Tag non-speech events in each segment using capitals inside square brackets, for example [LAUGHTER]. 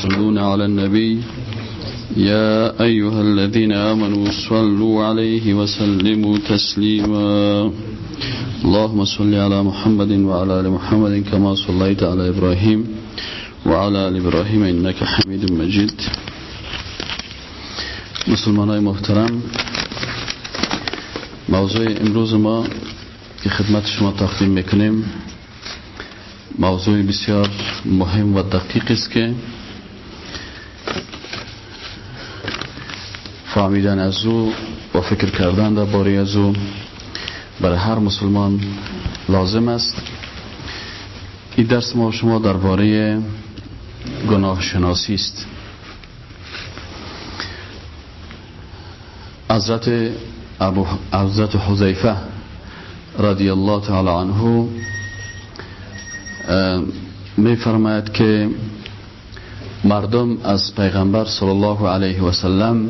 يصلون على النبي. يا أيها الذين آمنوا صلوا عليه وسلموا تسليما. اللهم صل على محمد وعلى آل محمد كما صليت على إبراهيم وعلى آل إبراهيم إنك حميد مجيد. مسلمان محترم موضوع امروز ما که خدمت شما تقدیم میکنیم موضوع بسیار مهم و دقیق است که فهمیدن از او و فکر کردن در باری از او برای هر مسلمان لازم است. این درس ما شما درباره گناه شناسی است. حضرت ابو حضرت حذیفه رضی الله تعالی عنه می فرماید که مردم از پیغمبر صلی الله علیه و سلم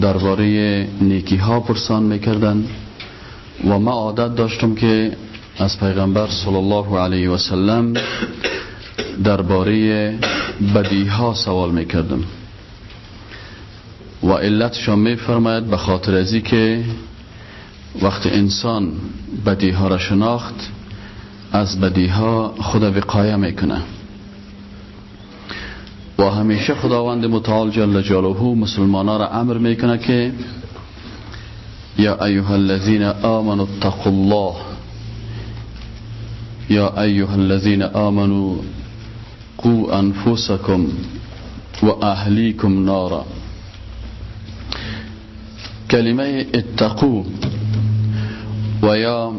درباره نیکی ها پرسان می‌کردن و ما عادت داشتم که از پیغمبر صلی الله علیه و سلم درباره بدی ها سوال می‌کردم. و علتشان میفرماید به خاطر ازی که وقت انسان بدی ها را شناخت از بدی ها خدا وقایه می‌کنه. و همیشه خداوند متعال جل جلاله مسلمانان را امر می‌کنه که یا ایها الذین آمنوا اتقوا الله یا ایها الذین آمنوا قو انفسکم و اهلیکم نارا. کلمه اتقو و یا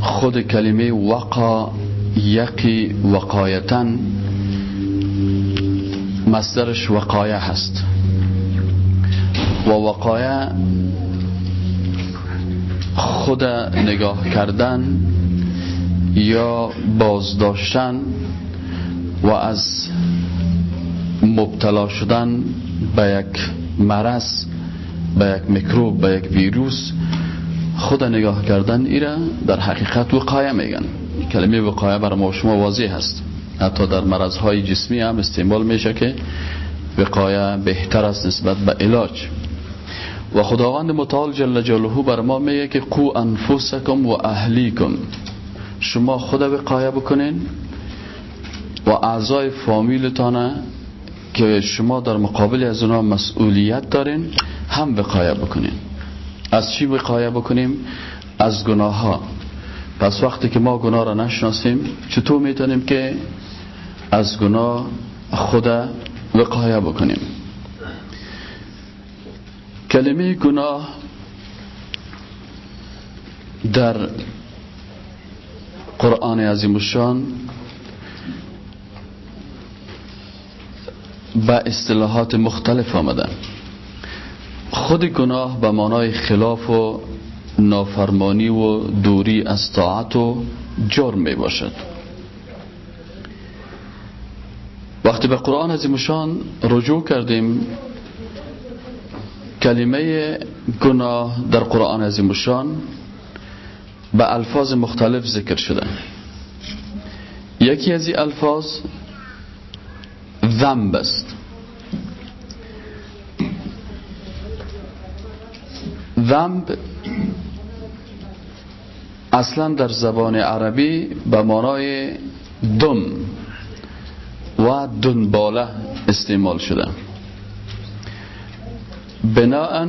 خود کلمه وقا یقی وقایتا مصدرش وقایه هست. و وقایه خود نگاه کردن یا بازداشتن و از مبتلا شدن به یک مرض به یک میکروب به یک ویروس خود نگاه کردن ایره در حقیقت وقایه میگن. کلمه وقایه بر ما شما واضح هست. حتی در مرض های جسمی هم استعمال میشه که وقایه بهتر است نسبت به علاج. و خداوند متعال جل جلاله بر ما میگه که قو انفسکم و اهلیکم. شما خود وقایه بکنین و اعضای فامیلتان که شما در مقابل از اونا مسئولیت دارین هم وقایه بکنین. از چی وقایه بکنیم؟ از گناه ها پس وقتی که ما گناه را نشناسیم چطور می‌تونیم که از گناه خود وقایه بکنیم؟ کلمه گناه در قرآن عظیم الشان به اصطلاحات مختلف آمده. خود گناه به معنای خلاف و نافرمانی و دوری از طاعت و جرم می باشد. وقتی به قرآن عظیمشان رجوع کردیم کلمه گناه در قرآن عظیمشان به الفاظ مختلف ذکر شده. یکی از این الفاظ ذنب است. ذنب اصلا در زبان عربی به معنای دم و دنباله استعمال شده. بناء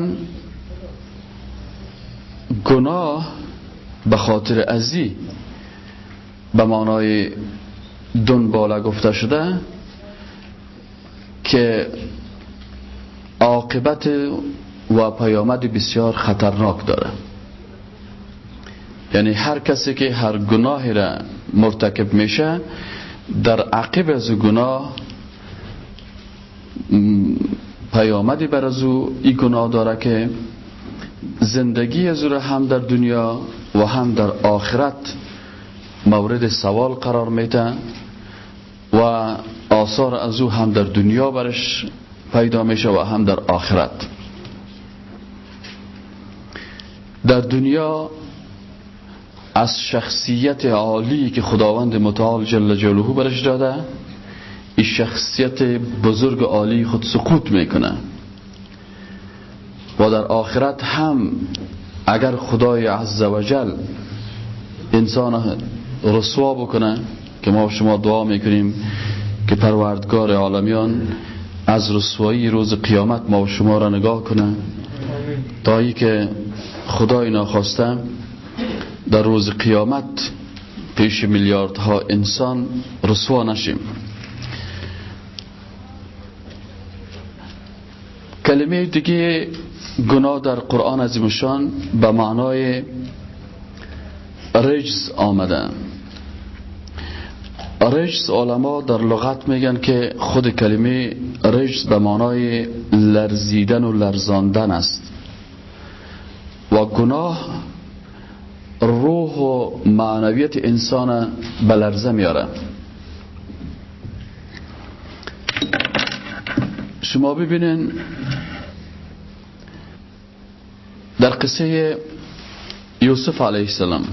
گناه به خاطر ازی به معنای دنباله گفته شده که عاقبت و پیامد بسیار خطرناک داره. یعنی هر کسی که هر گناهی را مرتکب میشه در عقب از گناه پیامدی بر از او این گناه داره که زندگی از او هم در دنیا و هم در آخرت مورد سوال قرار میده و آثار از او هم در دنیا برش پیدا میشه و هم در آخرت. در دنیا از شخصیت عالی که خداوند متعال جل جلاله برش داده این شخصیت بزرگ عالی خود سقوط می‌کنه. و در آخرت هم اگر خدای عزوجل انسان رسوا بکنه که ما شما دعا می‌کنیم که پروردگار عالمیان از رسوایی روز قیامت ما و شما را نگاه کنه. تا که خدای ناخواسته در روز قیامت پیش میلیاردها انسان رسوا نشیم. کلمه دیگه گناه در قرآن عظیمشان به معنای رجز آمده. رجز علما در لغت میگن که خود کلمه رجز به معنای لرزیدن و لرزاندن است. و گناه روح و معنویت انسان به لرزه میاره. شما ببینین در قصه یوسف علیه السلام.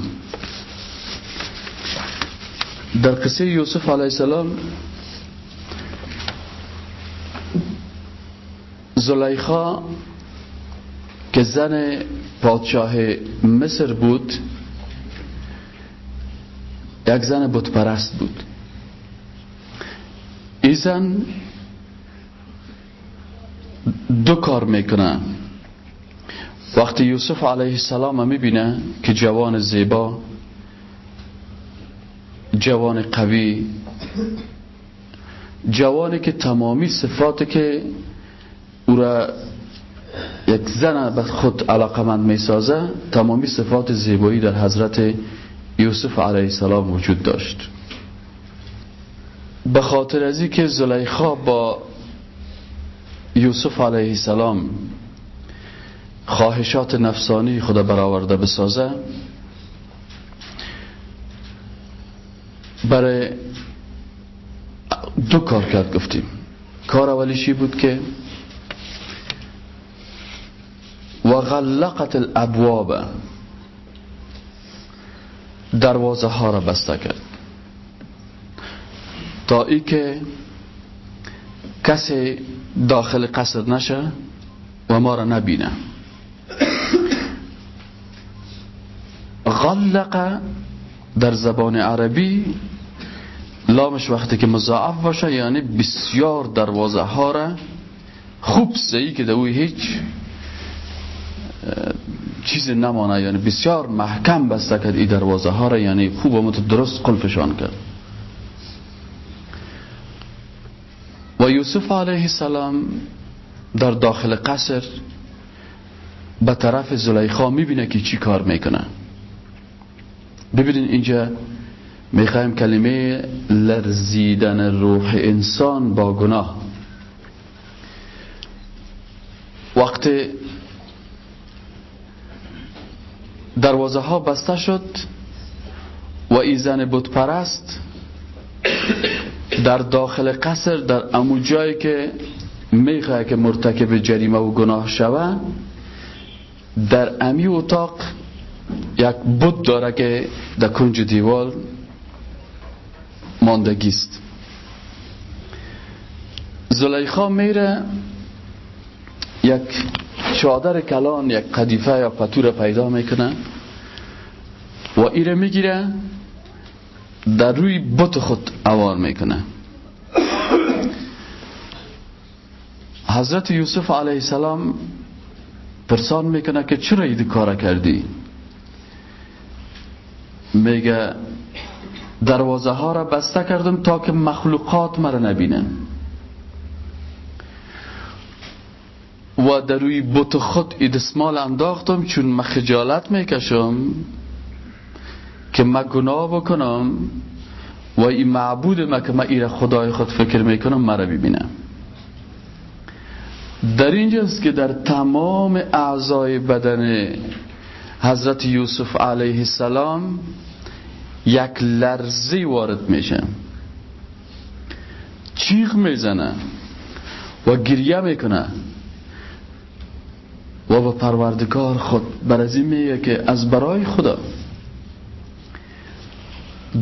در قصه یوسف علیه السلام زلیخا که زن پادشاه مصر بود یک زن بتپرست بود. این زن دو کار می‌کنه. وقتی یوسف علیه السلام می‌بینه که جوان زیبا جوان قوی جوانی که تمامی صفات که او را یک زن به خود علاقمند می‌سازه تمامی صفات زیبایی در حضرت یوسف علیه السلام وجود داشت. به خاطر ازی که زلیخا با یوسف علیه السلام خواهشات نفسانی خدا برآورده بسازه برای دو کار کرد گفتیم. کار اولیشی بود که و غلقت الابواب دروازه ها را بسته کرد. تا ای که کسی داخل قصر نشه و ما را نبینه. غلق در زبان عربی لامش وقتی که مضاعف باشه یعنی بسیار دروازه ها را خوب سعی که دوی هیچ چیز نمانه یعنی بسیار محکم بسته کرد این دروازه ها را یعنی خوب و درست قلفشان کرد. و یوسف علیه السلام در داخل قصر به طرف زلیخا می‌بینه که چی کار می‌کنه. ببینین اینجا می‌خوایم کلمه لرزیدن روح انسان با گناه. وقتی دروازه ها بسته شد و ای زن بود پرست در داخل قصر در امو جایی که می‌خواه که مرتکب جریمه و گناه شوه در امی اتاق یک بود داره که در کنج دیوال ماندگیست زلیخا میره یک چادر کلان یک قدیفه یا پتور پیدا می‌کنه و ایره می‌گیره در روی بت خود اوار می‌کنه. حضرت یوسف علیه السلام پرسان می‌کنه که چرا ایدی کار کردی؟ میگه دروازه ها را بسته کردم تا که مخلوقات مرا نبینن. و در روی بوت خود ادسمال انداختم چون من خجالت می‌کشم که من گناه بکنم و این معبود ما که من ایر خدای خود فکر می‌کنم مرا ببینم در اینجاست که در تمام اعضای بدن حضرت یوسف علیه السلام یک لرزی وارد میشه. چیخ می‌زنه و گریه می‌کنه. و به پروردگار خود. بر میگه که از برای خدا.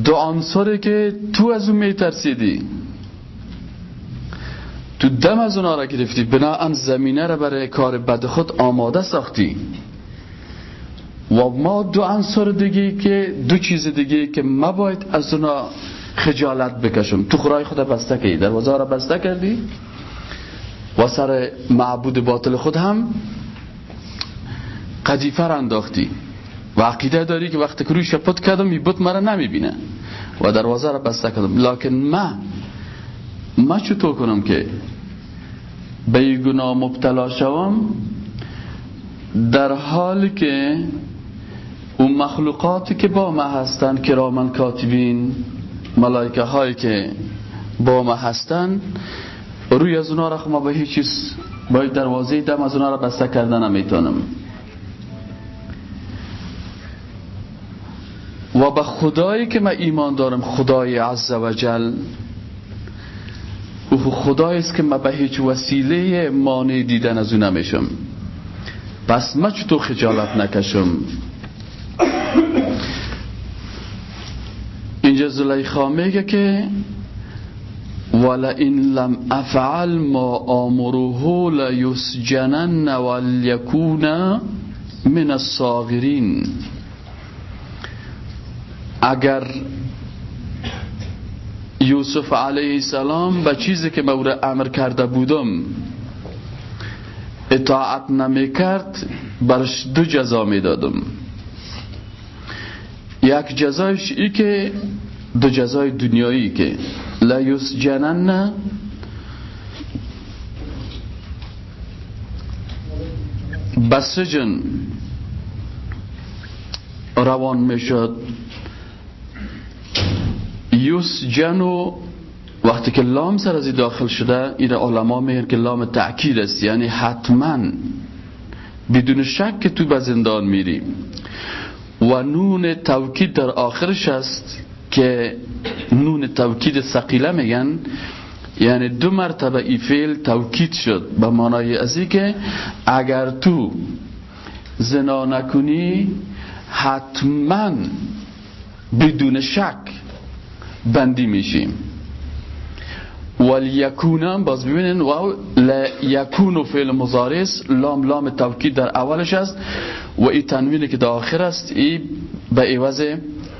دو عنصری که تو از اون میترسیدی. تو دم از اونا را گرفتی. بناهن زمینه را برای کار بد خود آماده ساختی. و ما دو عنصر دیگه که دو چیز دیگه که ما باید از اونا خجالت بکشم. تو خورای خود بسته کردی. دروازه را بسته کردی. و سر معبود باطل خود هم قدیفه را انداختی. و عقیده داری که وقتی که روی شپت کردم این بت مرا نمی‌بینه. و دروازه را بسته کردم. لکن ما ما چطور کنم که به مبتلا شوم؟ در حالی که اون مخلوقاتی که با ما هستن کرامن کاتبین ملائکه هایی که با ما هستن روی از اونا را ما به هیچ چیز باید دروازه دم از اونا را بسته کردن نمی‌تونم. و به خدایی که من ایمان دارم خدای عز و جل. او خدایی است که من به هیچ وسیله مانع دیدن از او نمیشم. پس من چطور خجالت نکشم؟ اینجا زلیخا میگه که ولئن لم افعل ما آمره لیسجنن ولیکون من الصاغرین. اگر یوسف علیه السلام به چیزی که مورد امر کرده بودم اطاعت نمی کرد برش دو جزا می دادم. یک جزایش ای که دو جزای دنیایی که. لیوس جنن بسجن. روان می‌شد یوس جنو وقتی که لام سر از داخل شده این علما میگن که لام تأکید است یعنی حتما بدون شک که تو به زندان میری. و نون توکید در آخرش است که نون توکید سقیله میگن یعنی دو مرتبه ای فعل توکید شد. به معنای ازی که اگر تو زنا نکنی حتما بدون شک بندی میشیم. ولیکونم باز ببینین و لیکونو فعل مزارس لام لام توکید در اولش است و این تنوینی که در آخر است ای به عوض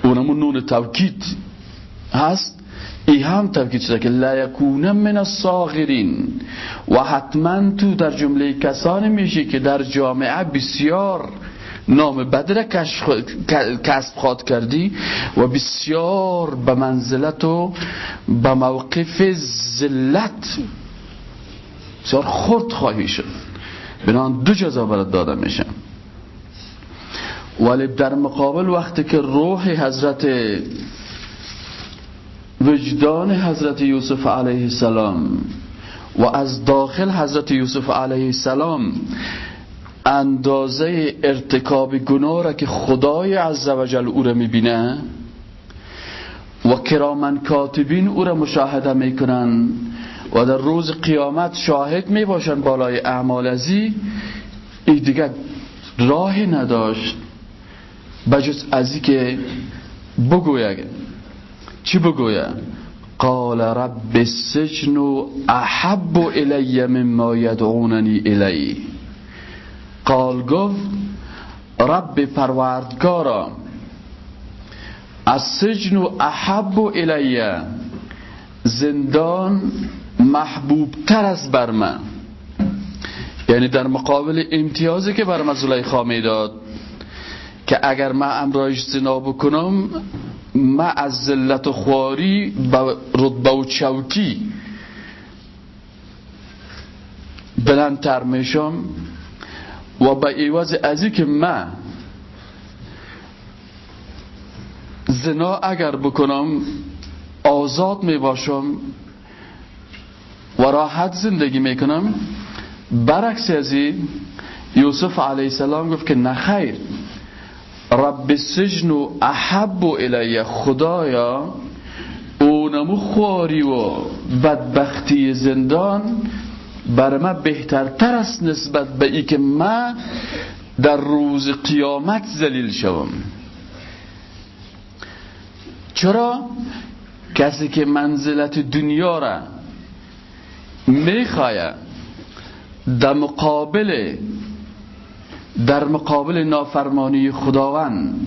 اونمون نون توکید هست. ای هم توکید شده که لیکونم من الصاغرین. و حتما تو در جمله کسانی میشی که در جامعه بسیار نام بدر کسب خواد کردی و بسیار به منزلت و به موقف زلت بسیار خورد خواهی شد. بنان دو جزا برات داده میشن ولی در مقابل وقتی که روح حضرت وجدان حضرت یوسف علیه السلام و از داخل حضرت یوسف علیه السلام اندازه ارتکاب گناه را که خدای عزوجل او را می‌بینه و کرامن کاتبین او را مشاهده می‌کنن و در روز قیامت شاهد می‌باشن بالای اعمال ازی ای دیگه راهی نداشت بجز ازی که بگویه چی بگویه؟ قال رب السجن احب الی مما یدعوننی الی. قال گفت رب پروردگارا از سجن احب الیه زندان محبوب تر از بر من. یعنی در مقابل امتیازی که بر من زلیخا داد که اگر من امرایش زنا بکنم من از ذلت و خواری به رتبه و چوکی بلندتر میشم. و به ایواز ازی که من زنا اگر بکنم آزاد می باشم و راحت زندگی می‌کنم برعکس ازی یوسف علیه السلام گفت که نخیر رب سجن و احب الی خدایا اونمو خواری و بدبختی زندان بر من بهترتر است نسبت به ای که من در روز قیامت زلیل شوم. چرا؟ کسی که منزلت دنیا را می‌خواه در مقابل در مقابل نافرمانی خداوند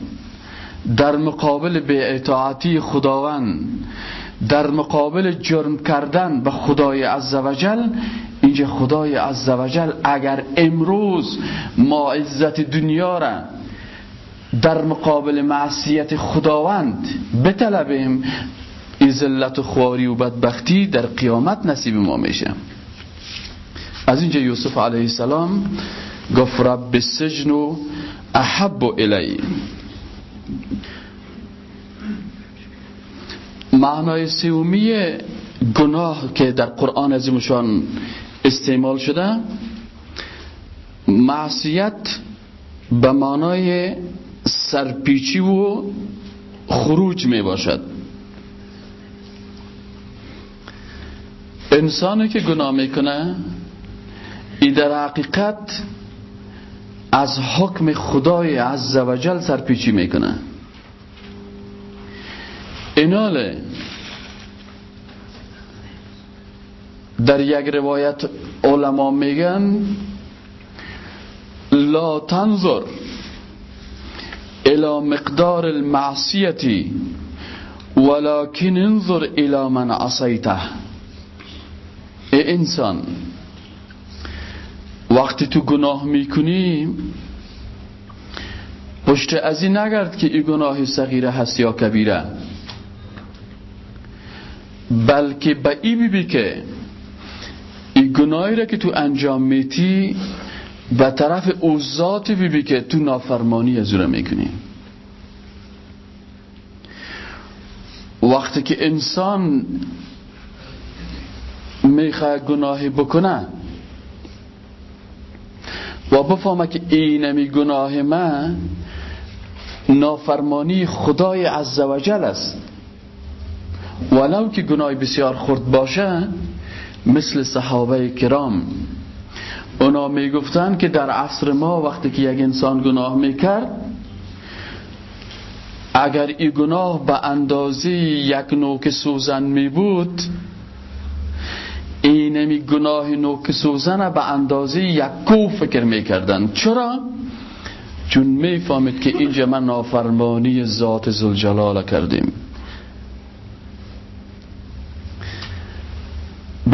در مقابل به اطاعتی خداوند در مقابل جرم کردن به خدای عزوجل اینجا خدای عزوجل اگر امروز ما عزت دنیا را در مقابل معصیت خداوند بطلبیم این ذلت و خواری و بدبختی در قیامت نصیب ما میشه. از اینجا یوسف علیه السلام گفت رب سجن احب الی. معنای سومی گناه که در قرآن عظیمشان استعمال شده معصیت به معنای سرپیچی و خروج می باشد. انسانی که گناه می‌کنه ای در حقیقت از حکم خدای عزوجل سرپیچی می‌کنه ایناله در یک روایت علما میگن لا تنظر الى مقدار المعصیتی ولكن انظر الى من عصیته. ای انسان وقتی تو گناه می‌کنی پشت از این نگرد که این گناه صغیره هست یا کبیره. بلکه به ای بی که گناهی را که تو انجام میتی به طرف اوزات بی بی که تو نافرمانی از رو می‌کنی. وقتی که انسان می‌خواه گناهی بکنه و بفهمه که اینمی گناه من نافرمانی خدای عزوجل است. ولو که گناه بسیار خورد باشه مثل صحابه کرام. اونا می‌گفتن که در عصر ما وقتی که یک انسان گناه می‌کرد اگر این گناه به اندازه یک نوک سوزن می بود اینمی گناه نوک سوزن به اندازه یک کو فکر می‌کردن. چرا؟ چون می‌فهمید که اینجا من نافرمانی ذات زلجلال کردیم.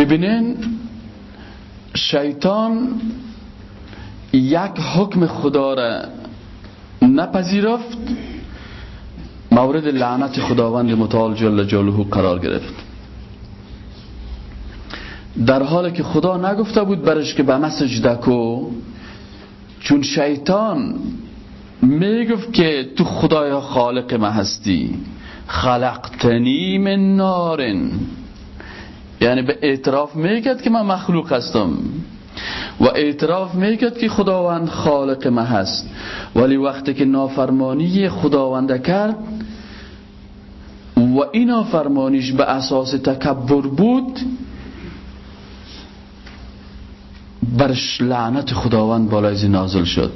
ببینین شیطان یک حکم خدا را نپذیرفت مورد لعنت خداوند متعال جل جلاله قرار گرفت. در حالی که خدا نگفته بود برش که به مسجده کو چون شیطان می‌گفت که تو خدای خالق ما هستی. خلقتنی من نارن. یعنی به اعتراف می‌کرد که من مخلوق هستم. و اعتراف می‌کرد که خداوند خالق ما هست. ولی وقتی که نافرمانی خداوند کرد و این نافرمانیش به اساس تکبر بود برش لعنت خداوند بالای نازل شد.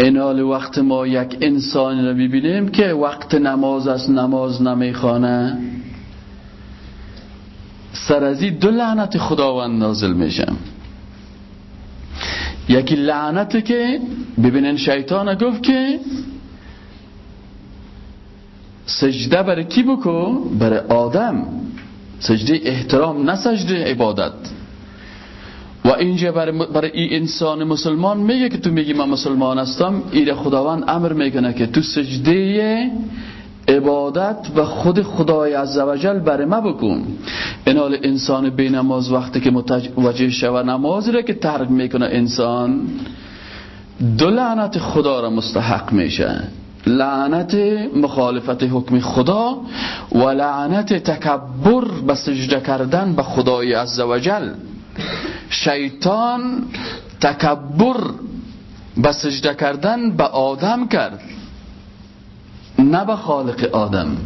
اینال وقت ما یک انسانی رو ببینیم که وقت نماز است نماز نمی‌خوانه. سر از دو لعنت خداوند نازل میشه یکی لعنت که ببینن شیطان گفت که سجده برای کی بکو؟ برای آدم. سجده احترام نه سجده عبادت. و اینجا برای, برای این انسان مسلمان میگه که تو میگی من مسلمان هستم ایره خداوند امر می‌کنه که تو سجده عبادت و خود خدای عزوجل بر ما بکن. اینال انسان بی نماز وقتی که متوجه شود نمازی را که ترک می‌کنه انسان دو لعنت خدا را مستحق میشه. لعنت مخالفت حکم خدا و لعنت تکبر به سجده کردن به خدای عزوجل شیطان تکبر به سجده کردن به آدم کرد. نه به خالق آدم.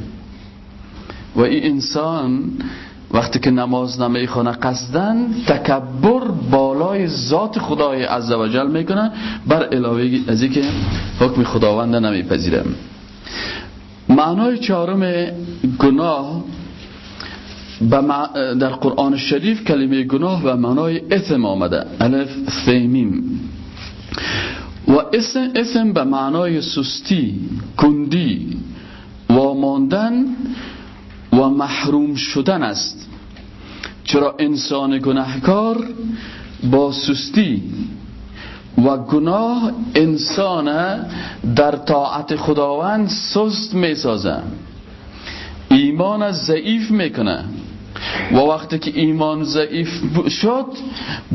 و این انسان وقتی که نماز نمی‌خونه قصدن تکبر بالای ذات خدای عزوجل می‌کنه بر علاوه از که حکم خداوند نمیپذیره. معنای چهارم گناه در قرآن شریف کلمه گناه و معنای اسم آمده. الف ثیمیم و اسم, اسم به معنای سستی کندی و ماندن و محروم شدن است. چرا انسان گناهکار با سستی و گناه انسان در طاعت خداوند سست می سازه ایمان ضعیف می‌کنه. و وقتی که ایمان ضعیف شد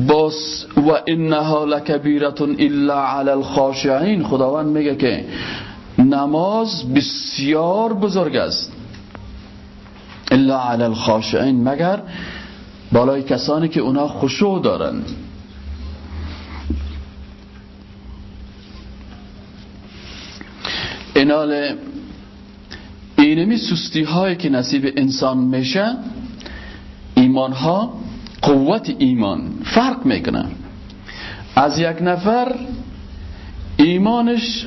باز و انها لکبیرت الا علی الخاشعین. خداوند میگه که نماز بسیار بزرگ است. الا علی الخاشعین. مگر بالای کسانی که اونا خشوع دارند. اینال اینمی سستی هایی که نصیب انسان میشه ایمان ها قوت ایمان فرق می‌کنه. از یک نفر ایمانش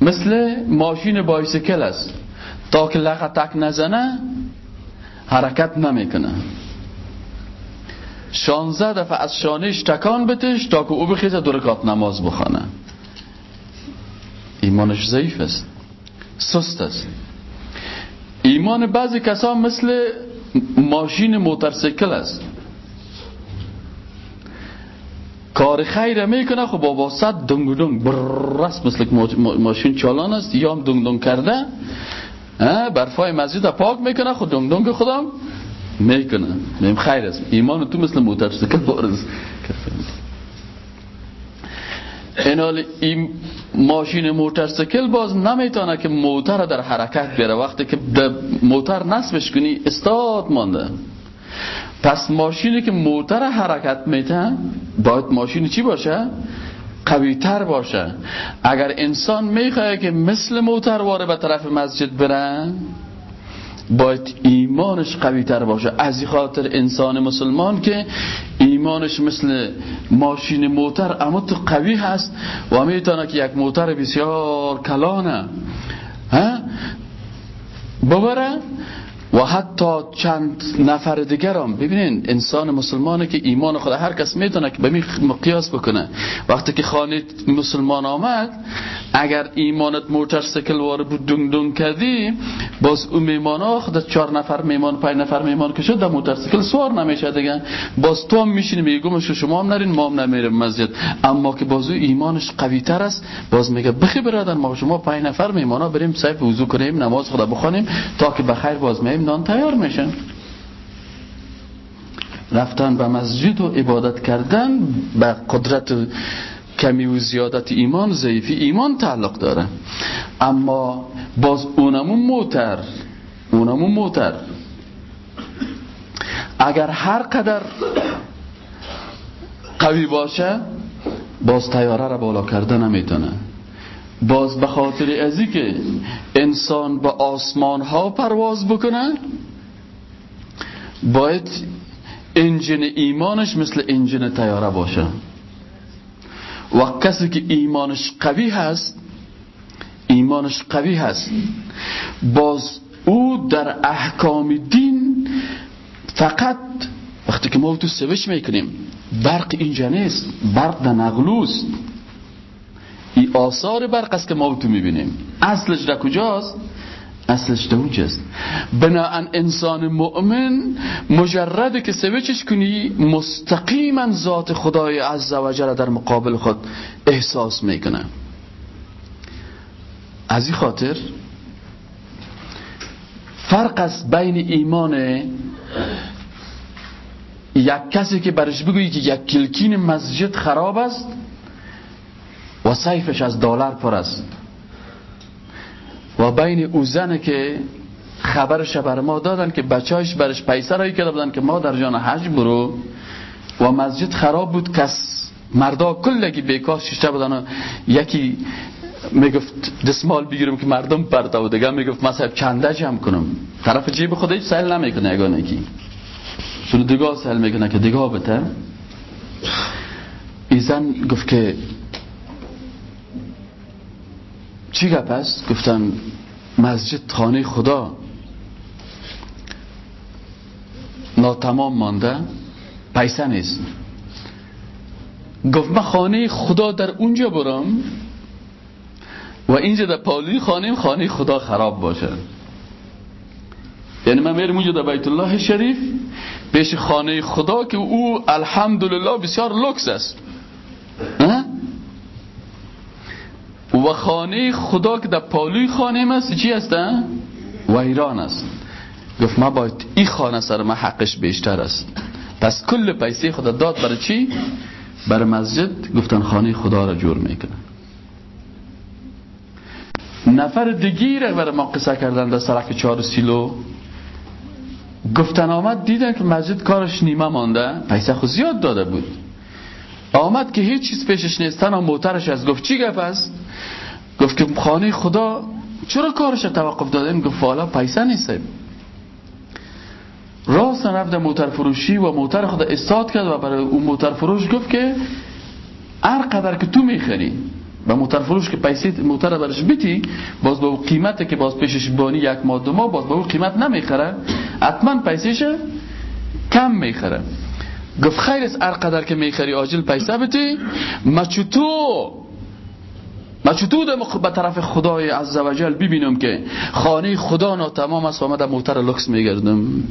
مثل ماشین بایسکل است. تا که تک نزنه حرکت نمی‌کنه. شانزه دفعه از شانش تکان بتش تا که او بخیزه درکات نماز بخانه ایمانش ضعیف است. سست است. ایمان بعضی کسان مثل ماشین موترسیکل است. کار خیر می‌کنه خب با واسط دنگ دنگ. بررست مثل ماشین چالان است. یا هم دنگ دنگ کرده برفای مسجد پاک می‌کنه خود دنگ دنگ خودم می‌کنه. میم خیر است. ایمان تو مثل موترسیکل بارز. این این ماشین موترسیکل باز نمی‌تونه که موتر در حرکت بیاره وقتی که موتر نصبش کنی استاد مانده پس ماشینی که موتر حرکت میته باید ماشین چی باشه؟ قوی تر باشه اگر انسان می‌خواه که مثل موتر واره به طرف مسجد بره باید ایمانش قوی تر باشه. از خاطر انسان مسلمان که ایمانش مثل ماشین موتر اما تو قوی هست و می‌تونه که یک موتر بسیار کلانه. ببره؟ و حتی چند نفر دیگر هم ببینین انسان مسلمانه که ایمان خدا هر کس می‌تونه که به می مقیاس بکنه. وقتی که خانه مسلمان آمد اگر ایمانت موتر سکل واره بود دنگ دنگ کردی باز اون میمان ها چهار نفر میمان پای نفر میمان که شد در موتر سکل سوار نمیشه دیگه. باز تو هم میشینی میگم شما هم نرین ما هم نمیریم مسجد. اما که باز ایمانش قوی تر است باز میگه بخی برادر ما شما پای نفر میمان ها بریم سیف وضو کنیم نماز خدا بخونیم تا که بخیر باز می نان تیار میشن. رفتن به مسجد و عبادت کردن به قدرت کمی و زیادت ایمان ضعیفی ایمان تعلق داره. اما باز اونمون موتر اونمون موتر. اگر هر قدر قوی باشه باز تیاره را بالا کرده نمی‌تونه. باز به خاطر ازی که انسان به آسمان ها پرواز بکنه باید انجن ایمانش مثل انجن تیاره باشه. و کسی که ایمانش قوی هست ایمانش قوی هست. باز او در احکام دین فقط وقتی که ما تو سوش می‌کنیم برق اینجا نیست برق در نغلوست این آثار برق است که ما تو می‌بینیم. اصلش در کجاست؟ اصلش در اونجاست. بناهن انسان مؤمن مجرد که سوچش کنی مستقیما ذات خدای عز و جل در مقابل خود احساس می‌کنه. از این خاطر فرق است بین ایمان یک کسی که برش بگویی که یک کلکین مسجد خراب است و سیفش از دلار پر است. و بین او زنه که خبرش بر ما دادن که بچهاش برش پیسه رایی کرده بودن که ما در جان حج برو. و مسجد خراب بود کس مردا کلگی بیکار شیشته بودن یکی می‌گفت دسمال بگیرم که مردم پرتا و دیگه می‌گفت صاحب چنده جمع کنم. طرف جیب خود هیچ سهل نمی‌کنه یگانه کی. چون دیگه سهل می‌کنه که دیگه بته ایزن گفت که چی گپ است گفتن مسجد خانه خدا. ناتمام مانده. پیسه نیست. گفت من خانه خدا در اونجا برم و اینجا در پالی خانه خانه خدا خراب باشه. یعنی من میرم اونجا در بیت الله شریف پیش خانه خدا که او الحمدلله بسیار لکس است. و خانه خدا که در پالوی خانه است چی است ویران است. گفت ما باید این خانه سر ما حقش بیشتر است. پس کل پیسه خدا داد برای چی؟ برای مسجد؟ گفتن خانه خدا را جور می‌کنه. نفر دیگی را برای ما قصه کردن در سرک چهار سیلو. گفتن آمد دیدن که مسجد کارش نیمه مانده پیسه خود زیاد داده بود. آمد که هیچ چیز پیشش نیستن و موترش از گفت چی گفت است؟ گفت که خانه خدا چرا کارش توقف دادن گفت والا پیسه نیسته راست رفت موتر فروشی و موتر خدا استاد کرد و برای اون موتر فروش گفت که هر قدر که تو می‌خری و موتر فروش که پیسه موتر برش بیتی باز با قیمته که باز پیشش بانی یک ماه دو ماه باز با قیمت نمی‌خره حتما پیسهش کم می‌خره. گفت خیر از هر قدر که می‌خری آجل پیسه بیتی ما چطور ما چطور به طرف خدای عزوجل ببینم که خانه خدا ناتمام است و ما در موتر لکس میگردم؟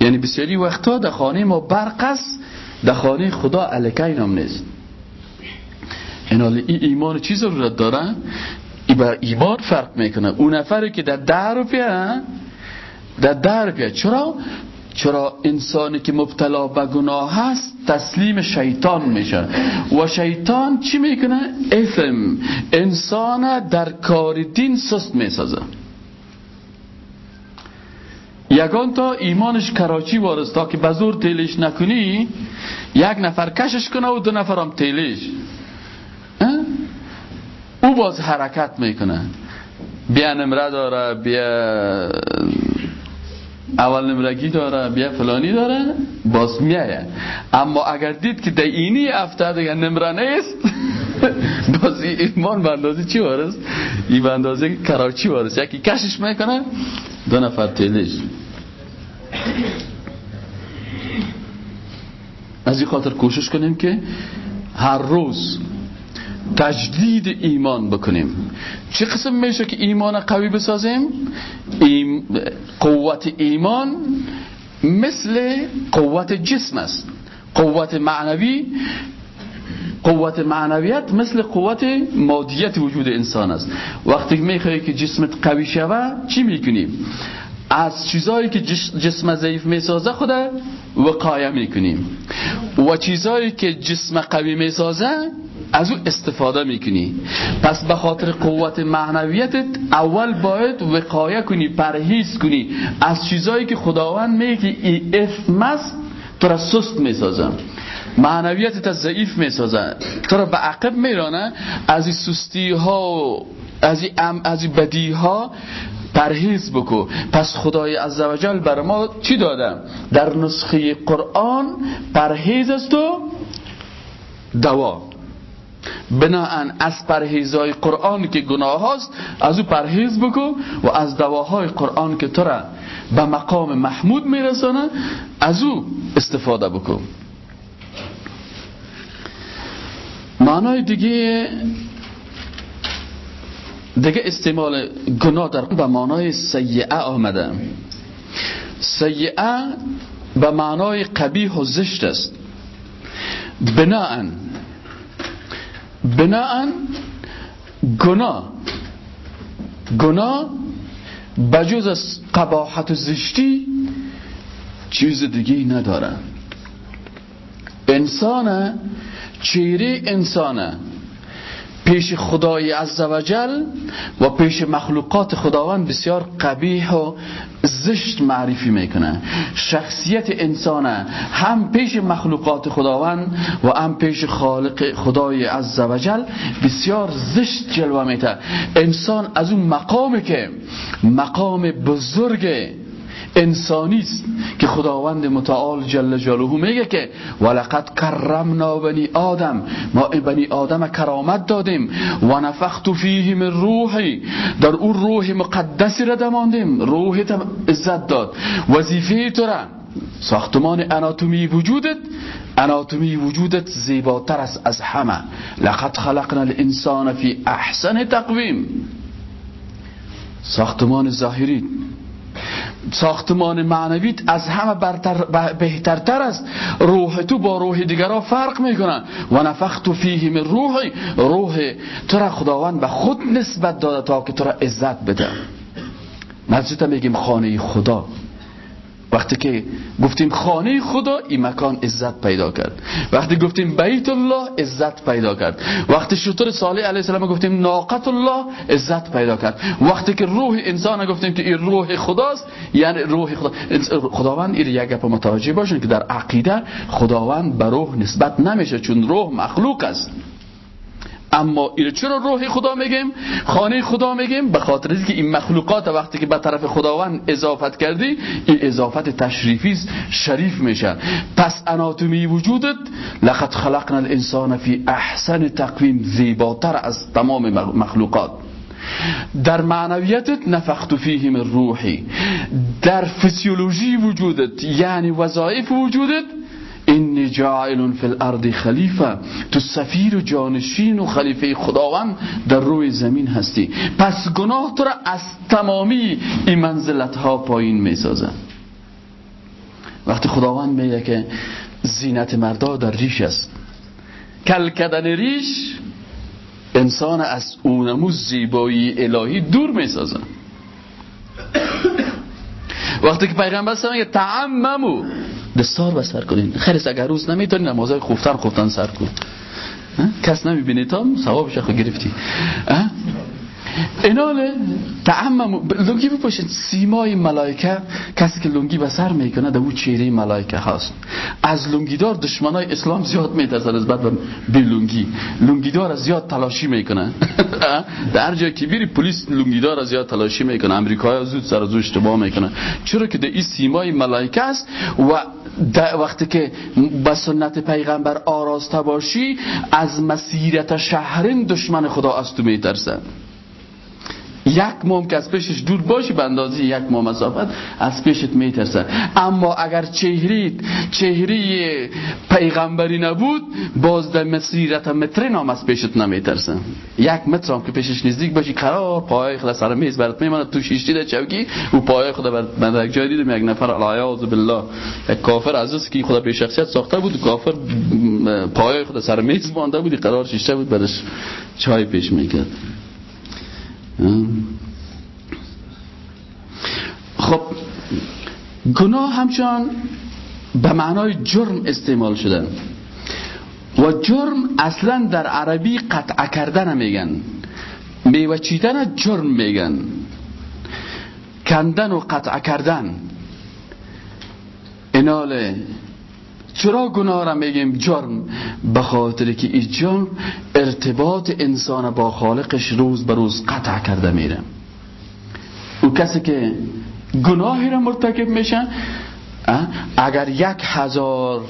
یعنی بسیاری وقتا در خانه ما برق است در خانه خدا علکه اینام نیست. این ای ایمان چی ضرورت داره؟ ای با ایمان فرق می‌کنه. اون نفری که در ده روپیه در ده روپیه چرا؟ چرا انسانی که مبتلا به گناه هست تسلیم شیطان میشه. و شیطان چی می‌کنه؟ اثم انسان در کار دین سست می‌سازه. یگان تا ایمانش کراچی وارست تا که بزور تیلش نکنی یک نفر کشش کنه و دو نفر هم تیلش او باز حرکت می‌کنه. بیا نمره داره بیا اول نمرگی داره بیا فلانی داره باز میایه. اما اگر دید که در اینی هفته دیگه نمره نیست. [LAUGHS] باز ایمان به اندازه چی وارست ای به اندازه کراچی وارست یکی کشش می‌کنه دو نفر تیلش از این خاطر کوشش کنیم که هر روز تجدید ایمان بکنیم. چه قسم میشه که ایمان قوی بسازیم؟ قوت ایمان مثل قوت جسم است. قوت معنوی قوت معنویت مثل قوت مادیت وجود انسان است. وقتی میخوایی که جسمت قوی شوه چی می‌کنیم از چیزهایی که جسم ضعیف می‌سازه خود وقایه می‌کنیم و چیزهایی که جسم قوی می‌سازه از او استفاده می‌کنی. پس به خاطر قوت معنویتت اول باید وقایه کنی پرهیز کنی. از چیزهایی که خداوند میگه که این اسم است تو را سست می‌سازه معنویتت ضعیف می‌سازه. تو را به عقب میرانه. از این سستی ها از این, از این بدی ها پرهیز بکو. پس خدای عزوجل بر ما چی داده؟ در نسخه قرآن پرهیز است و دوا. بناهن از پرهیزهای قرآن که گناه هاست از او پرهیز بکو و از دواهای قرآن که تو را به مقام محمود میرسانه از او استفاده بکو. معنای دیگه دیگه استعمال گناه در به معنای سیعه آمده. سیعه به معنای قبیح و زشت است. بناهن بناهن گناه. گناه بجز از قباحت زشتی چیز دیگه نداره انسان چیره انسانه. پیش خدای عزوجل و پیش مخلوقات خداوند بسیار قبیح و زشت معرفی می‌کنه. شخصیت انسان هم پیش مخلوقات خداوند و هم پیش خالق خدای عزوجل بسیار زشت جلوه میته. انسان از اون مقامی که مقام بزرگ انسانی است که خداوند متعال جل جلاله میگه که ولقد کرمنا بنی آدم ما بنی آدم کرامت دادیم و نفخت فیه من روحی در اون روح مقدسی را دماندیم روح عزت داد. وظیفه تو را ساختمان اناتومی وجودت اناتومی وجودت زیباتر است از همه. لقد خلقنا الانسان فی احسن تقویم. ساختمان ظاهری. ساختمان معنویت از همه برتر بهترتر است. روح تو با روح دیگران فرق می‌کنن و نفخت فیه من روحی. روح تو را خداوند به خود نسبت داده تا که تو را عزت بده. مسجد میگیم؟ خانه خدا. وقتی که گفتیم خانه خدا این مکان عزت پیدا کرد. وقتی گفتیم بیت الله عزت پیدا کرد. وقتی شطور صالح علیه السلام گفتیم ناقت الله عزت پیدا کرد. وقتی که روح انسان گفتیم که این روح خداست یعنی روح خدا. خداوند این یک گپ متوجه باشین که در عقیده خداوند به روح نسبت نمیشه چون روح مخلوق است. اما این چرا روح خدا میگیم؟ خانه خدا میگیم؟ به خاطر اینکه این مخلوقات وقتی که به طرف خداوند اضافت کردی این اضافت تشریفی شریف میشه. پس اناتومی وجودت لقد خلقنا الانسان فی احسن تقویم زیباتر از تمام مخلوقات. در معنویتت نفخت فیه من روحی. در فسیولوژی وجودت یعنی وظایف وجودت این جاعل فی الارض خلیفه تو سفیر و جانشین و خلیفه خداوند در روی زمین هستی. پس گناه تو را از تمامی این منزلت ها پایین می سازن وقتی خداوند میگه که زینت مردا در ریش است. کل کدن ریش انسان از اونمو زیبایی الهی دور می سازن [COUGHS] وقتی که پیغمبر سلام تعممو دستار بسر کنین. خیلی اگر روز نمی‌تونی نمازهای خوفتن خوفتن سر کن. کس نمی‌بینی. تا ثوابش خو گرفتی. انال تعمم لنگی بپوشید. سیمای ملائکه کسی که لنگی به سر می‌کنه در او چهره ملائکه هست. از لنگیدار دشمنای اسلام زیاد میترسن از بعد به لنگی لنگیدار زیاد تلاشی می‌کنه. در جای که بیری پلیس لنگیدار زیاد تلاشی می‌کنه. امریکایی زود سر از اشتباه می‌کنه. چرا که در این سیمای ملائکه است و وقتی که به سنت پیغمبر آراسته باشی از مسیرت شهرین دشمن خدا از تو میترسن یک مام که از پیشش دور باشی به یک ماه مسافت از پیشت میترسه. اما اگر چهری چهری پیغمبری نبود باز در مسیرت متر نام از پیشت نمیترسه. یک متر هم که پیشش نزدیک باشی قرار پای خدا سر میز برات میمانه تو شیشتی در چوکی و پای خدا برات من یک جای دیدم یک نفر العیاذ بالله. یک کافر عزیز که خدا به شخصیت ساخته بود کافر پای خدا سر میز مانده بود قرار شیشته بود برش چای پیش می‌کرد. خب گناه همچنان به معنای جرم استعمال شده. و جرم اصلا در عربی قطع کردن میگن. میوه چیدن جرم میگن. کندن و قطع کردن. اناله چرا گناه را میگیم؟ جرم. به خاطر که این جرم ارتباط انسان با خالقش روز به روز قطع کرده میره. او کسی که گناهی را مرتکب میشن اگر یک هزار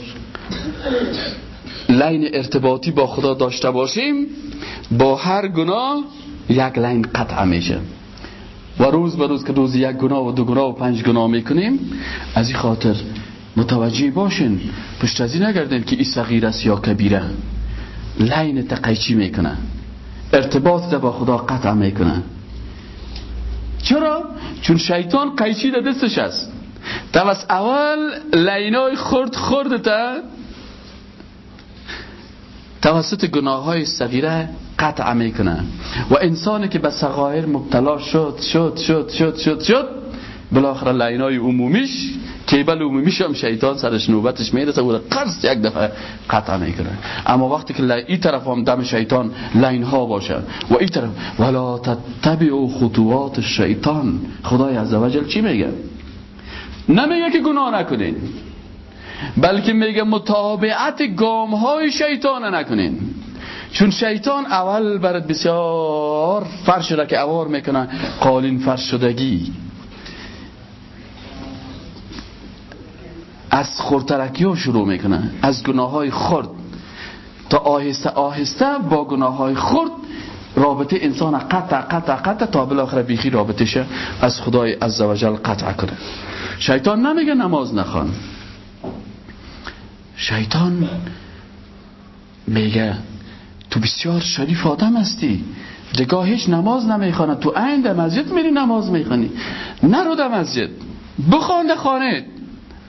لین ارتباطی با خدا داشته باشیم با هر گناه یک لین قطع میشه. و روز به روز که روز یک گناه و دو گناه و پنج گناه می‌کنیم از این خاطر متوجه باشین پشت از نگردین که این صغیر است یا کبیره. لین تقیچی می‌کنه. ارتباط با خدا قطع می‌کنه. چرا؟ چون شیطان قیچی ده دستش است. از اول لینای خرد خرد تا توسط گناه های صغیره قطع می‌کنه. و انسانی که به صغایر مبتلا شد شد شد شد شد شد بالاخره لینای عمومیش کیبل عمومیش هم شیطان سرش نوبتش می‌رسه و قرص یک دفعه قطع می‌کنه. اما وقتی که این طرف هم دم شیطان لین ها باشه. و این طرف ولا تتبعوا خطوات الشیطان. خدای عزوجل چی میگه؟ نمیگه که گناه نکنین بلکه میگه متابعت گام های شیطان نکنین. چون شیطان اول برات بسیار فرش را که اوار می‌کنه قالین فرش شدگی. از خورترکی ها شروع می‌کنه از گناه های خرد. تا آهسته آهسته با گناه های خرد رابطه انسان قطع قطع قطع تا بالاخره بیخی رابطه از خدای عزوجل قطع کنه. شیطان نمیگه نماز نخوان. شیطان میگه تو بسیار شریف آدم هستی. دگاه هیچ نماز نمی‌خوانه. تو عین در مسجد میری نماز می‌خوانی. نرو در مسجد. بخوان در خانه.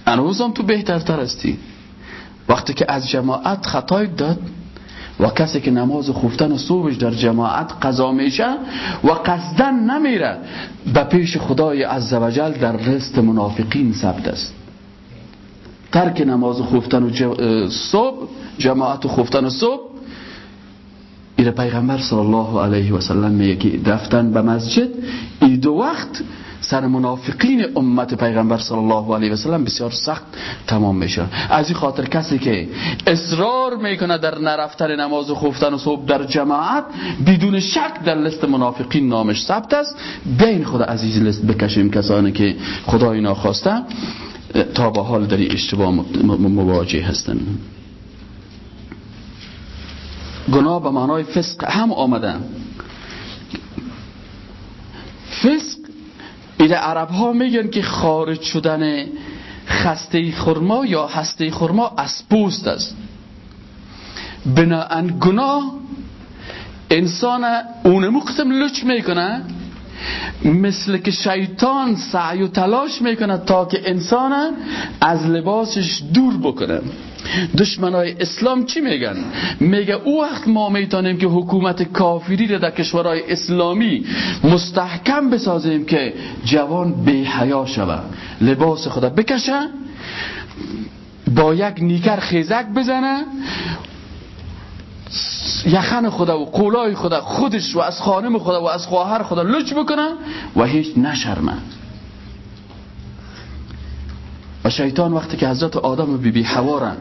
هم تو بهترتر هستی. وقتی که از جماعت خطای داد و کسی که نماز خوفتن و صوبش در جماعت قضا میشه و قصدن نمیره به پیش خدای عزوجل در رست منافقین ثبت است. ترک نماز خوفتن و صبح جماعت و خوفتن و صبح ایره پیغمبر صلی الله علیه و سلم میگه که رفتن به مسجد ای دو وقت سر منافقین امت پیغمبر صلی الله علیه و سلم بسیار سخت تمام میشه. از این خاطر کسی که اصرار می‌کنه در نرفتن نماز و خفتن و صبح در جماعت بدون شک در لست منافقین نامش ثبت است. بین خود عزیز لست بکشیم کسانی که خدای ناخواسته تا با حال در اشتباه مواجه هستن. گناه به معنای فسق هم آمدن فسق ایده عرب ها میگن که خارج شدن خسته خرما یا هسته خرما از پوست است. بناهن گناه انسان اونمو قسم لچ می‌کنه مثل که شیطان سعی و تلاش می‌کنه تا که انسان از لباسش دور بکنه دشمنای اسلام چی میگن؟ میگه او وقت ما می‌تونیم که حکومت کافری را در کشورهای اسلامی مستحکم بسازیم که جوان به حیا شود. لباس خدا بکشه با یک نیکر خیزک بزنه یخن خدا و قولای خدا خودش و از خانم خدا و از خواهر خدا لچ بکنه و هیچ نشرمه و شیطان وقتی که حضرت آدم و بی بی حوارن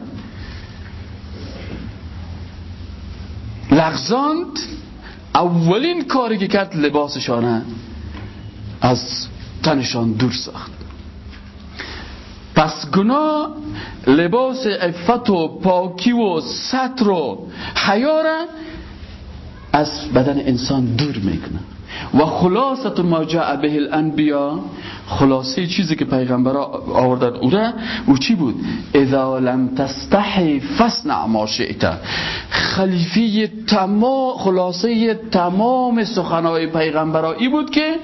لغزاند اولین کاری که کرد لباسشانه از تنشان دور ساخت. پس گناه لباس عفت و پاکی و ستر و حیاره از بدن انسان دور می‌کنه. و خلاصت ما جاء به الانبیا خلاصه چیزی که پیغمبر آوردن او را او چی بود؟ اذا لم تستحی فصنع ما شئت. خلیفی تمام خلاصه تمام سخنهای پیغمبرایی بود که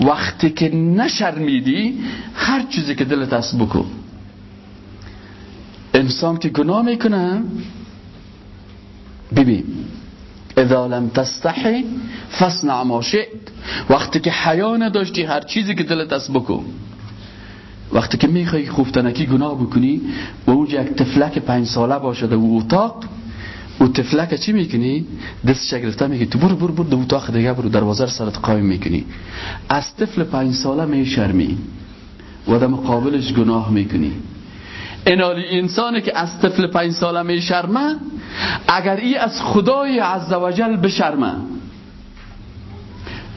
وقتی که نشرمیدی هر چیزی که دلت است بکن. انسان که گناه می‌کنه ببین اذا لم تستحی فصنع ما شئت. وقتی که حیا نداشتی هر چیزی که دلت است بکن. وقتی که می‌خوای خوفتنکی گناه بکنی و اونجا یک تفلک پنج ساله باشه و اتاق و تفلک چی می‌کنی؟ دست شگرفته میگی تو برو برو برو دو اتاق دیگه برو دروازه سرت قایم می‌کنی. از طفل پنج ساله میشرمی و در مقابلش گناه می‌کنی. انالی انسانی که از طفل پنج ساله میشرمه اگر ای از خدای عزوجل بشرمه.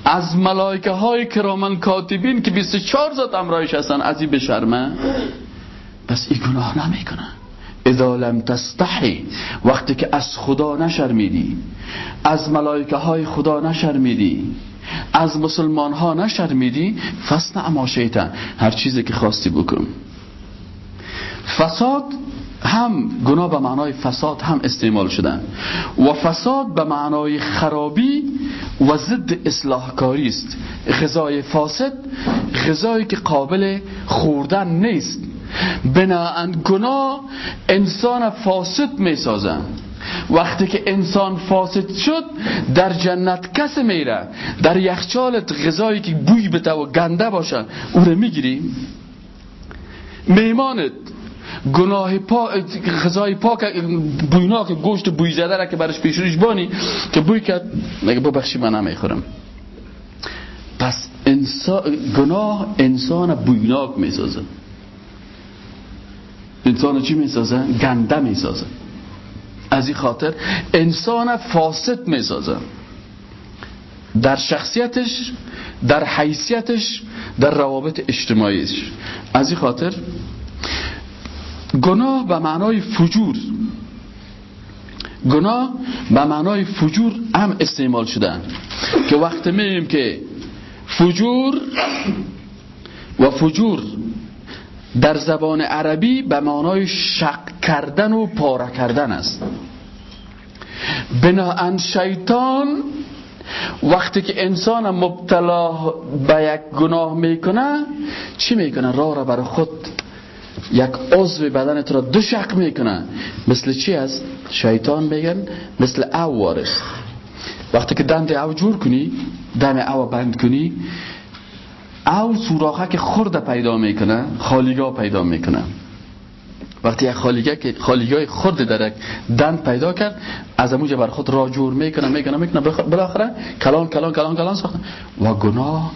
از ملائکه های کرامن کاتبین که 24 ذات امرایش هستن از این بشرمه. پس این گناه نمی‌کنه. اذا لم تستحی وقتی که از خدا نشرمیدی از ملائکه های خدا نشرمیدی از مسلمان ها نشرمیدی فسن اما شیطان. هر چیزی که خواستی بکن. فساد هم گناه به معنای فساد هم استعمال شدن و فساد به معنای خرابی و ضد اصلاح کاری است. غذای فاسد غذایی که قابل خوردن نیست. بناهن گناه انسان فاسد می سازن وقتی که انسان فاسد شد در جنت کس میره؟ در یخچالت غذایی که بوی بده و گنده باشه او رو می‌گیری. میمانت گناه پا غذای پاک بویناک گوشت بوی زده را که برش پیش بانی که بوی کرد مگه ببخشی من نمی‌خورم پس انسان گناه انسان بویناک می‌سازه. انسان چی می‌سازه؟ گنده می‌سازه. از این خاطر انسان فاسد می‌سازه. در شخصیتش در حیثیتش در روابط اجتماعیش. از این خاطر گناه به معنای فجور. گناه به معنای فجور هم استعمال شده. که وقت میگیم که فجور و فجور در زبان عربی به معنای شق کردن و پاره کردن است. بناهن شیطان وقتی که انسان مبتلا به یک گناه می‌کنه چی می‌کنه؟ راه را برای خود یک عضو بدنت را دو شق می‌کنه. مثل چی است؟ شیطان میگن مثل او وارث. وقتی که دند او جور کنی دم او بند کنی او سوراخه که خورده پیدا می‌کنه خالیگاه پیدا می‌کنه. وقتی یک خالیگاه که خالیگاه خرد در یک دند پیدا کرد از اموجه بر خود را جور می‌کنه می‌کنه می‌کنه بالاخره کلان کلان کلان کلان ساخته. و گناه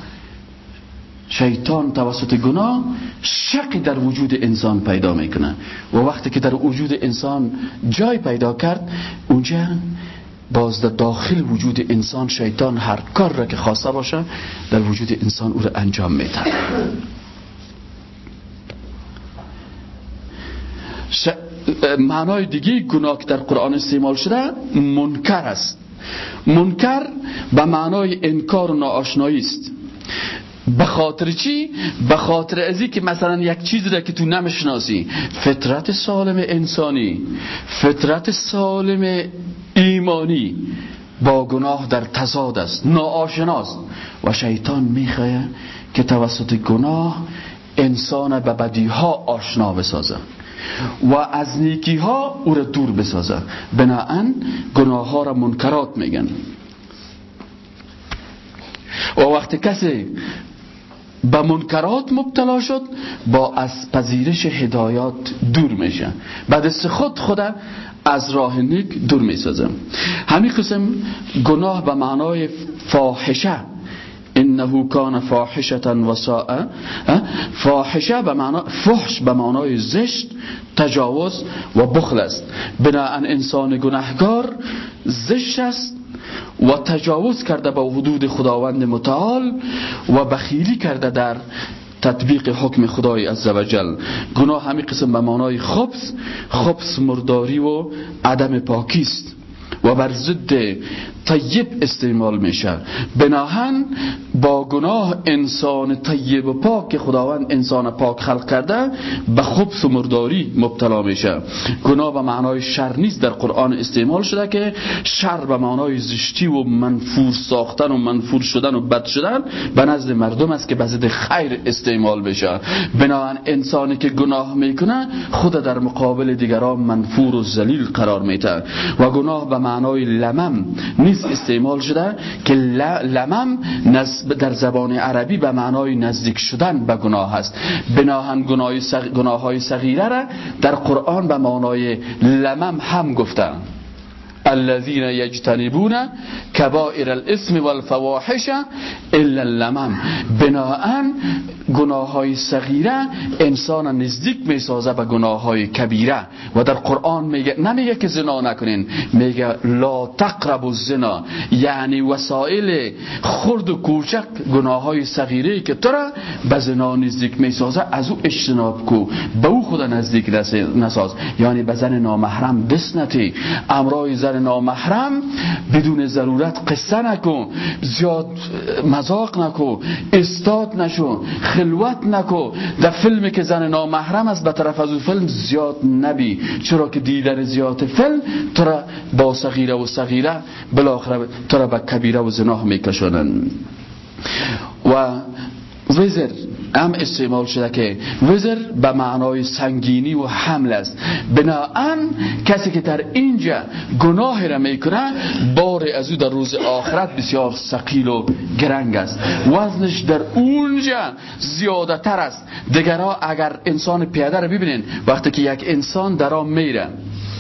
شیطان توسط گناه شقی در وجود انسان پیدا می‌کنه. و وقتی که در وجود انسان جای پیدا کرد اونجا باز در داخل وجود انسان شیطان هر کار را که خواسته باشه در وجود انسان او را انجام میده. ش... معنای دیگه گناه که در قرآن استعمال شده منکر است. منکر به معنای انکار و ناآشنایی است. به خاطر چی؟ به خاطر ازی که مثلا یک چیز را که تو نمی‌شناسی. فطرت سالم انسانی. فطرت سالم ایمانی. با گناه در تضاد است. ناآشناست. و شیطان می‌خواه که توسط گناه انسان به بدیها آشنا بسازه. و از نیکی ها او را دور بسازه. بناهن گناه ها را منکرات میگن. و وقت کسی به منکرات مبتلا شد با از پذیرش هدایات دور میشه. بعد از خود خودم از راه نیک دور می‌سازم. همین قسم گناه به معنای فاحشه. انه کان فاحشتا و ساء فاحشه به معنای فحش به معنای زشت تجاوز و بخل است. بناهن انسان گناهگار زشت است و تجاوز کرده به حدود خداوند متعال و بخیلی کرده در تطبیق حکم خدای عزوجل گناه همین قسم به معنای خبس خبس مرداری و عدم پاکیست. و بر ضد طیب استعمال میشه. بناهن با گناه انسان طیب و پاک که خداوند انسان پاک خلق کرده به خبث و مرداری مبتلا میشه. گناه به معنای شر نیست در قرآن استعمال شده که شر به معنای زشتی و منفور ساختن و منفور شدن و بد شدن به نزد مردم است که به ضد خیر استعمال بشه. بناهن انسانی که گناه می‌کنه خود در مقابل دیگران منفور و ذلیل قرار میده. و گناه به معنای لمم نیست استعمال شده که لمم در زبان عربی به معنای نزدیک شدن به گناه است. بناهن گناه های صغیره را در قرآن به معنای لمم هم گفتن الذين يجتنبون كبائر الاسم والفواحش الا اللمم. بناهن گناه های صغیره انسان نزدیک می سازه به گناه های کبیره. و در قرآن میگه نمیگه که زنا نکنین میگه لا تقرب الزنا. یعنی وسایل خرد و کوچک گناه های صغیره که تو را به زنا نزدیک می سازه از او اجتناب کو. به او خدا نزدیک نساز. یعنی به زن نامحرم دست نتی. امرای زن نامحرم بدون ضرورت قصه نکن زیاد مذاق نکن استاد نشو خلوت نکو در فیلمی که زن نامحرم است به طرف از اون فیلم زیاد نبی. چرا که دیدن زیاد فیلم تو را با صغیره و صغیره بالاخره تو را به کبیره و زناه میکشونن و وزر هم استعمال شده که وزر به معنای سنگینی و حمل است. بناهن کسی که در اینجا گناه را می‌کنه بار از او در روز آخرت بسیار سقیل و گرنگ است. وزنش در اونجا زیاده تر است. دیگرها اگر انسان پیاده را ببینین وقتی که یک انسان در آن میره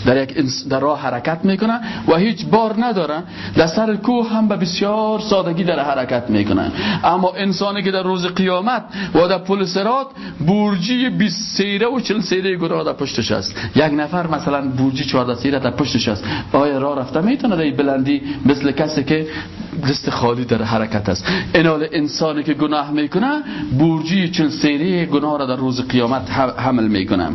در یک در راه حرکت می‌کنه و هیچ بار نداره. در سر کوه هم به بسیار سادگی در حرکت می‌کنه. اما انسانی که در روز قیامت و در پل سرات بورجی 20 سیره و 40 سیره در پشتش است. یک نفر مثلا بورجی 14 سیره در پشتش است. آیا راه رفته می‌تونه در بلندی مثل کسی که دست خالی در حرکت است. اینال انسانی که گناه می‌کنه بورجی چل سیری گناه را در روز قیامت حمل می‌کنه.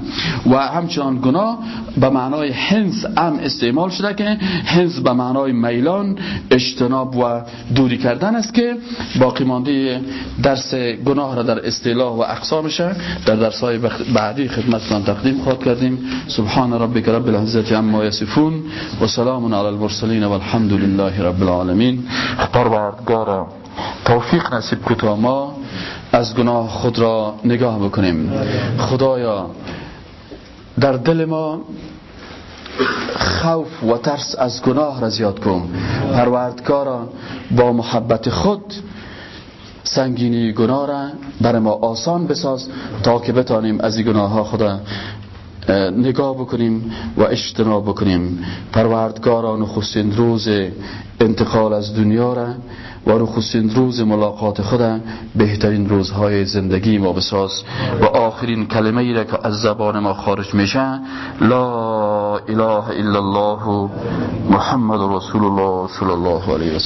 و همچنان گناه به معنای حنس هم استعمال شده که حنس به معنای میلان اجتناب و دوری کردن است که باقی مانده درس گناه را در اصطلاح و اقسامش در درس های بعدی خدمتتان تقدیم خواهد کردیم. سبحان ربک رب العزت عما یصفون و سلام علی المرسلین والحمد لله رب العالمین. پروردگارا توفیق نصیب کتا ما از گناه خود را نگاه بکنیم. خدایا در دل ما خوف و ترس از گناه را زیاد کن. پروردگارا با محبت خود سنگینی گناه را بر ما آسان بساز تا که بتانیم از این گناه ها خدا نگاه بکنیم و اجتناب بکنیم. پروردگاران نخستین روز انتقال از دنیا را و نخستین روز ملاقات خدا بهترین روزهای زندگی ما بساز و آخرین کلمه ای را که از زبان ما خارج میشه لا اله الا الله محمد رسول الله صلی الله علیه وسلم